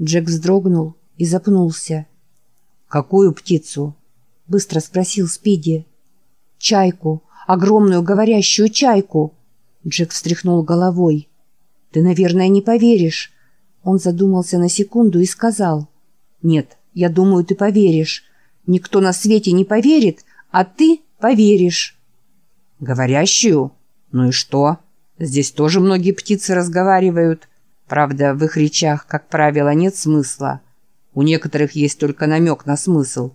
Джек вздрогнул и запнулся. «Какую птицу?» — быстро спросил Спиди. «Чайку, огромную говорящую чайку!» Джек встряхнул головой. «Ты, наверное, не поверишь». Он задумался на секунду и сказал. «Нет, я думаю, ты поверишь. Никто на свете не поверит, а ты поверишь». «Говорящую? Ну и что? Здесь тоже многие птицы разговаривают. Правда, в их речах, как правило, нет смысла. У некоторых есть только намек на смысл,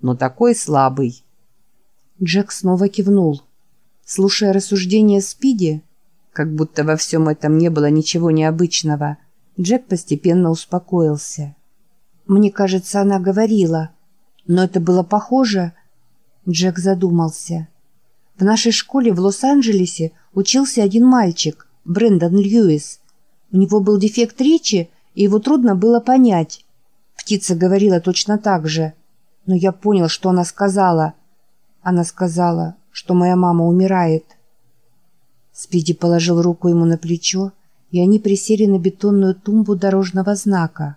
но такой слабый». Джек снова кивнул. Слушая рассуждения Спиди, как будто во всем этом не было ничего необычного, Джек постепенно успокоился. «Мне кажется, она говорила, но это было похоже...» Джек задумался. В нашей школе в Лос-Анджелесе учился один мальчик, Брэндон Льюис. У него был дефект речи, и его трудно было понять. Птица говорила точно так же. Но я понял, что она сказала. Она сказала, что моя мама умирает. Спиди положил руку ему на плечо, и они присели на бетонную тумбу дорожного знака.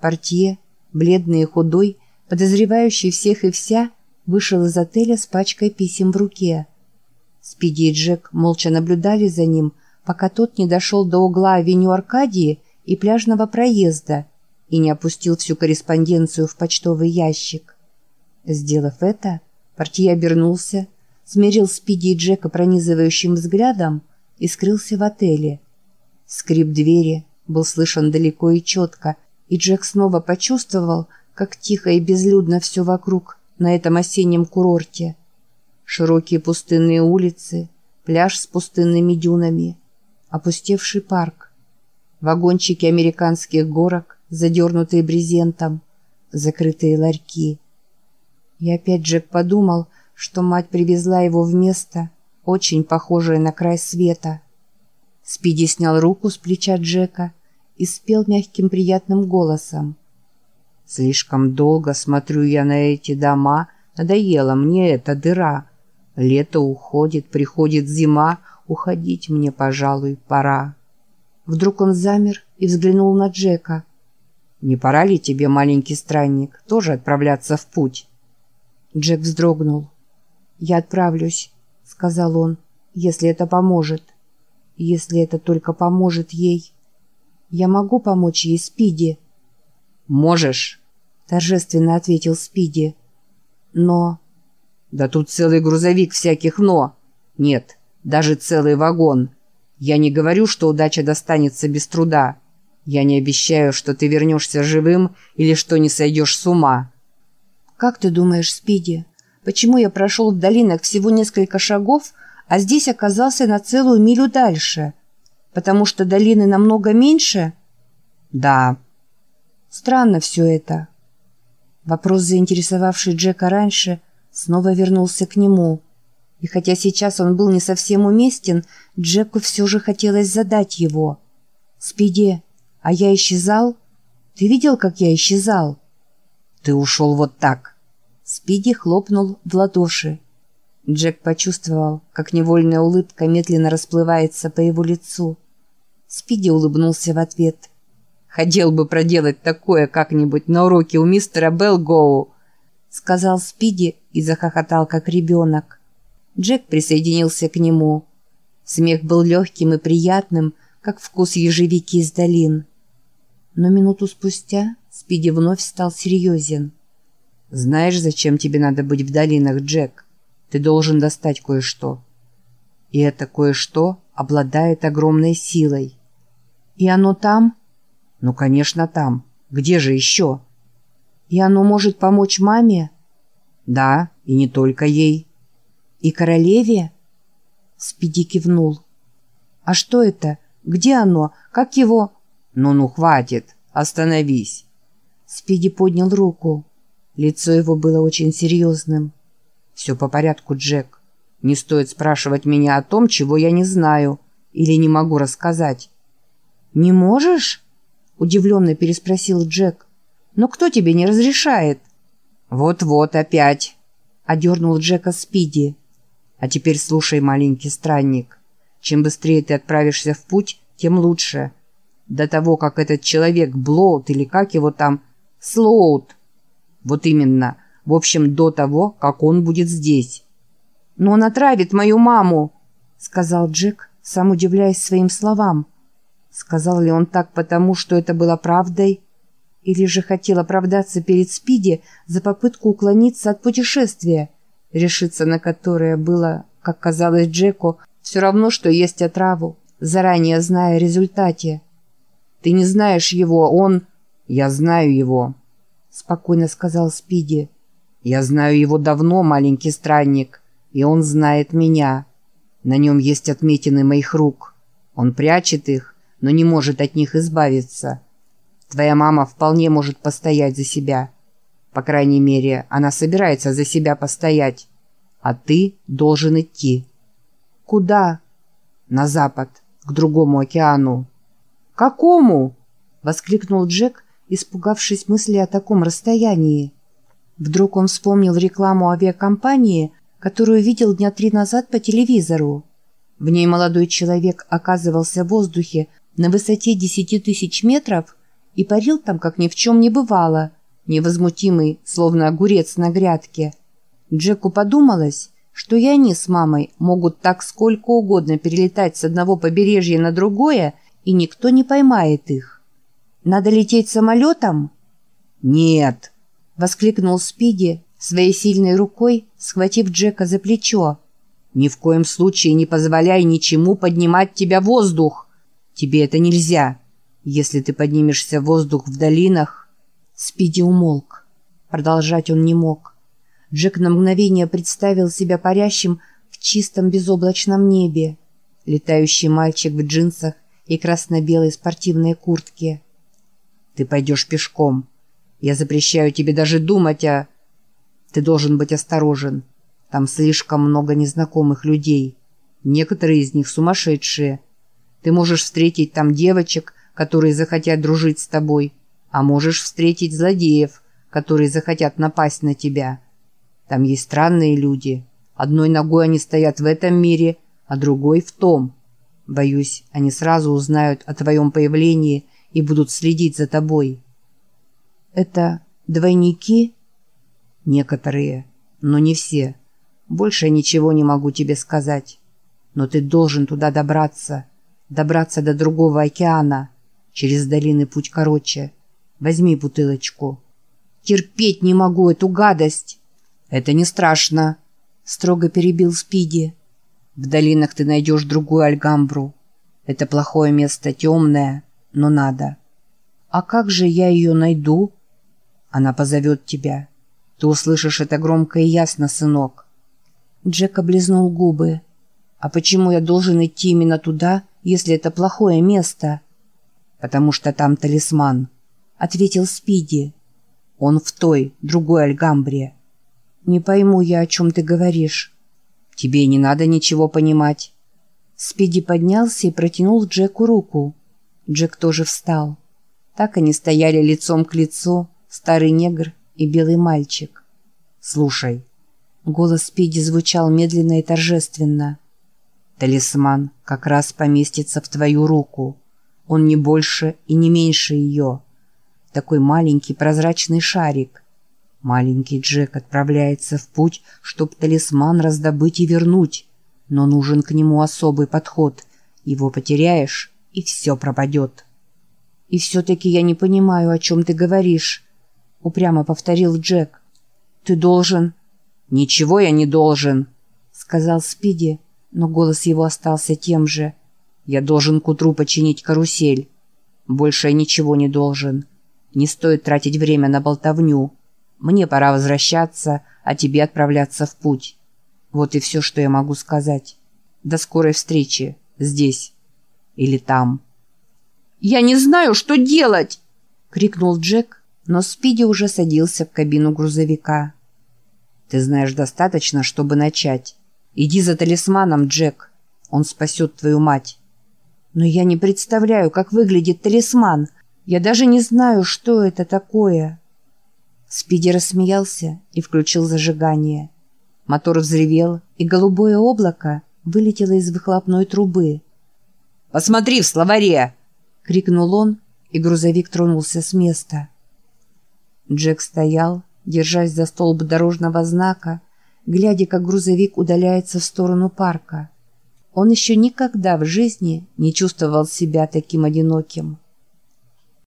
Портье, бледный и худой, подозревающий всех и вся, вышел из отеля с пачкой писем в руке. Спиди и Джек молча наблюдали за ним, пока тот не дошел до угла авеню Аркадии и пляжного проезда и не опустил всю корреспонденцию в почтовый ящик. Сделав это, портье обернулся, смерил Спиди и Джека пронизывающим взглядом и скрылся в отеле. Скрип двери был слышен далеко и четко, и Джек снова почувствовал, как тихо и безлюдно все вокруг на этом осеннем курорте. Широкие пустынные улицы, пляж с пустынными дюнами, опустевший парк, вагончики американских горок, задернутые брезентом, закрытые ларьки. И опять Джек подумал, что мать привезла его в место, очень похожее на край света. Спиди снял руку с плеча Джека и спел мягким приятным голосом. «Слишком долго смотрю я на эти дома, надоела мне эта дыра. Лето уходит, приходит зима, уходить мне, пожалуй, пора». Вдруг он замер и взглянул на Джека. «Не пора ли тебе, маленький странник, тоже отправляться в путь?» Джек вздрогнул. «Я отправлюсь», — сказал он, — «если это поможет. Если это только поможет ей. Я могу помочь ей, Спиди?» «Можешь», — торжественно ответил Спиди. «Но...» «Да тут целый грузовик всяких «но». Нет, даже целый вагон. Я не говорю, что удача достанется без труда. Я не обещаю, что ты вернешься живым или что не сойдешь с ума». «Как ты думаешь, Спиди, почему я прошел в долинах всего несколько шагов, а здесь оказался на целую милю дальше? Потому что долины намного меньше?» «Да». «Странно все это». Вопрос, заинтересовавший Джека раньше, снова вернулся к нему. И хотя сейчас он был не совсем уместен, Джеку все же хотелось задать его. «Спиди, а я исчезал? Ты видел, как я исчезал?» «Ты ушел вот так!» Спиди хлопнул в ладоши. Джек почувствовал, как невольная улыбка медленно расплывается по его лицу. Спиди улыбнулся в ответ. «Хотел бы проделать такое как-нибудь на уроке у мистера Белгоу», сказал Спиди и захохотал, как ребенок. Джек присоединился к нему. Смех был легким и приятным, как вкус ежевики из долин. Но минуту спустя Спиди вновь стал серьезен. «Знаешь, зачем тебе надо быть в долинах, Джек? Ты должен достать кое-что. И это кое-что обладает огромной силой. И оно там? Ну, конечно, там. Где же еще?» «И оно может помочь маме?» «Да, и не только ей». «И королеве?» Спиди кивнул. «А что это? Где оно? Как его...» «Ну-ну, хватит. Остановись. Спиди поднял руку. Лицо его было очень серьезным. «Все по порядку, Джек. Не стоит спрашивать меня о том, чего я не знаю или не могу рассказать». «Не можешь?» – удивленно переспросил Джек. «Но кто тебе не разрешает?» «Вот-вот опять», – одернул Джека Спиди. «А теперь слушай, маленький странник. Чем быстрее ты отправишься в путь, тем лучше. До того, как этот человек Блоут или как его там... Слоут. Вот именно. В общем, до того, как он будет здесь. «Но он отравит мою маму», — сказал Джек, сам удивляясь своим словам. Сказал ли он так потому, что это было правдой? Или же хотел оправдаться перед Спиди за попытку уклониться от путешествия, решиться на которое было, как казалось Джеку, все равно, что есть отраву, заранее зная о результате. «Ты не знаешь его, он...» «Я знаю его», — спокойно сказал Спиди. «Я знаю его давно, маленький странник, и он знает меня. На нем есть отметины моих рук. Он прячет их, но не может от них избавиться. Твоя мама вполне может постоять за себя. По крайней мере, она собирается за себя постоять. А ты должен идти. Куда? На запад, к другому океану. Какому? Воскликнул Джек, испугавшись мысли о таком расстоянии. Вдруг он вспомнил рекламу авиакомпании, которую видел дня три назад по телевизору. В ней молодой человек оказывался в воздухе на высоте десяти тысяч метров и парил там, как ни в чем не бывало, невозмутимый, словно огурец на грядке. Джеку подумалось, что и они с мамой могут так сколько угодно перелетать с одного побережья на другое, и никто не поймает их. «Надо лететь самолетом?» «Нет!» — воскликнул Спиди, своей сильной рукой схватив Джека за плечо. «Ни в коем случае не позволяй ничему поднимать тебя в воздух!» Тебе это нельзя. Если ты поднимешься в воздух в долинах...» Спиди умолк. Продолжать он не мог. Джек на мгновение представил себя парящим в чистом безоблачном небе. Летающий мальчик в джинсах и красно-белой спортивной куртке. «Ты пойдешь пешком. Я запрещаю тебе даже думать о...» «Ты должен быть осторожен. Там слишком много незнакомых людей. Некоторые из них сумасшедшие. Ты можешь встретить там девочек, которые захотят дружить с тобой, а можешь встретить злодеев, которые захотят напасть на тебя. Там есть странные люди. Одной ногой они стоят в этом мире, а другой в том. Боюсь, они сразу узнают о твоем появлении и будут следить за тобой. Это двойники? Некоторые, но не все. Больше ничего не могу тебе сказать. Но ты должен туда добраться добраться до другого океана. Через долины путь короче. Возьми бутылочку. Терпеть не могу эту гадость. Это не страшно, строго перебил Спиди. В долинах ты найдешь другую Альгамбру. Это плохое место, темное, но надо. А как же я ее найду? Она позовет тебя. Ты услышишь это громко и ясно, сынок. Джек облизнул губы. А почему я должен идти именно туда, если это плохое место?» «Потому что там талисман», — ответил Спиди. «Он в той, другой Альгамбре». «Не пойму я, о чем ты говоришь». «Тебе не надо ничего понимать». Спиди поднялся и протянул Джеку руку. Джек тоже встал. Так они стояли лицом к лицу, старый негр и белый мальчик. «Слушай». Голос Спиди звучал медленно и торжественно. Талисман как раз поместится в твою руку. Он не больше и не меньше ее. Такой маленький прозрачный шарик. Маленький Джек отправляется в путь, чтоб талисман раздобыть и вернуть. Но нужен к нему особый подход. Его потеряешь, и все пропадет. «И все-таки я не понимаю, о чем ты говоришь», — упрямо повторил Джек. «Ты должен...» «Ничего я не должен», — сказал Спиди, но голос его остался тем же. «Я должен к утру починить карусель. Больше я ничего не должен. Не стоит тратить время на болтовню. Мне пора возвращаться, а тебе отправляться в путь. Вот и все, что я могу сказать. До скорой встречи. Здесь. Или там». «Я не знаю, что делать!» — крикнул Джек, но Спиди уже садился в кабину грузовика. «Ты знаешь достаточно, чтобы начать». «Иди за талисманом, Джек. Он спасет твою мать». «Но я не представляю, как выглядит талисман. Я даже не знаю, что это такое». Спиди рассмеялся и включил зажигание. Мотор взревел, и голубое облако вылетело из выхлопной трубы. «Посмотри в словаре!» — крикнул он, и грузовик тронулся с места. Джек стоял, держась за столб дорожного знака, глядя, как грузовик удаляется в сторону парка. Он еще никогда в жизни не чувствовал себя таким одиноким.